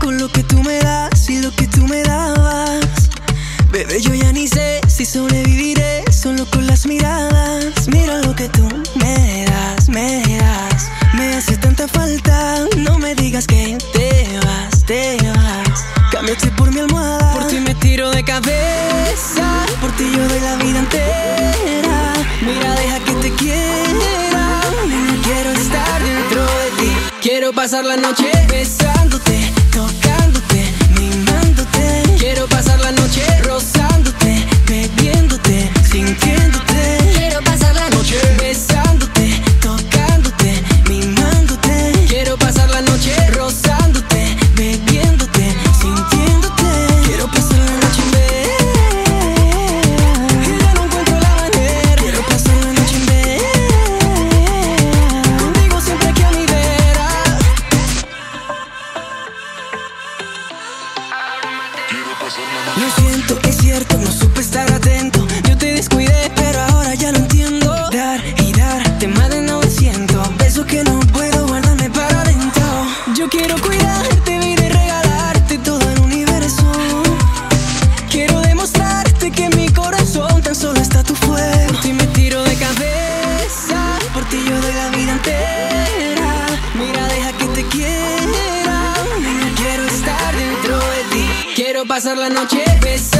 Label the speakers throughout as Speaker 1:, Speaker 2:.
Speaker 1: con lo que tú me das y lo que tú me dabas. Bebé, yo ya ni sé si sobreviviré solo con las miradas. Mira lo que tú me das, me das. Me hace tanta falta, no me digas que te vas, te vas. Cámbiate por mi almohada. Por ti me tiro de cabeza, por ti yo doy la vida entera. Mira, deja que te quiera. Quiero estar dentro de ti, quiero pasar la noche besar. Lo siento, es cierto, no supe estar atento. Pasar la noche besándote,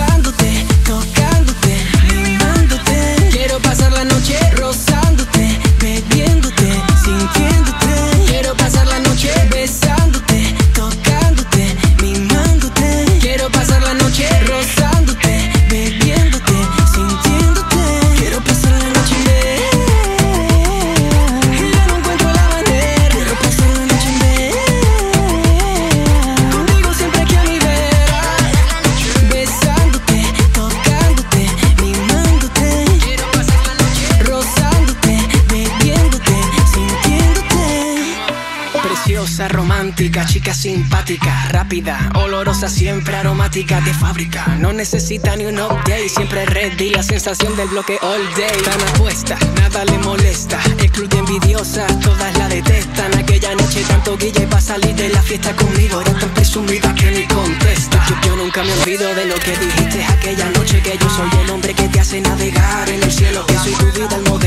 Speaker 1: Romántica, chica simpática, rápida, olorosa, siempre aromática de fábrica. No necesita ni un update, siempre ready, la sensación del bloque all day. Tan apuesta, nada le molesta. De envidiosas, todas la detestan. Aquella noche tanto guille y pa' salir de la fiesta conmigo. Era tan presumida que ni contesta. Yo, yo nunca me olvido de lo que dijiste aquella noche. Que yo soy el hombre que te hace navegar en el cielo. Que soy tu vida, el modelo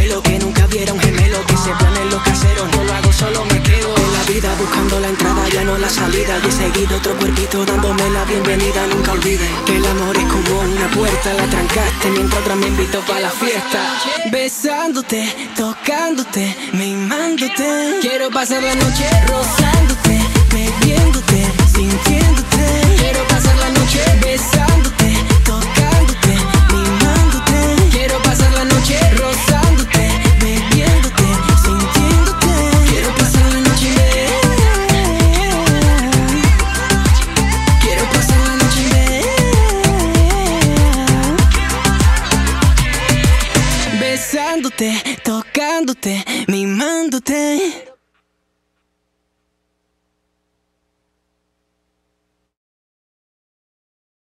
Speaker 1: salida. Y he seguido otro cuerpito dándome la bienvenida. Nunca olviden que el amor es como una puerta. La trancaste mientras otra me invitó para la fiesta. Besándote, tocándote, mimándote. Quiero pasar la noche rozándote, besándote, tocándote, mimándote.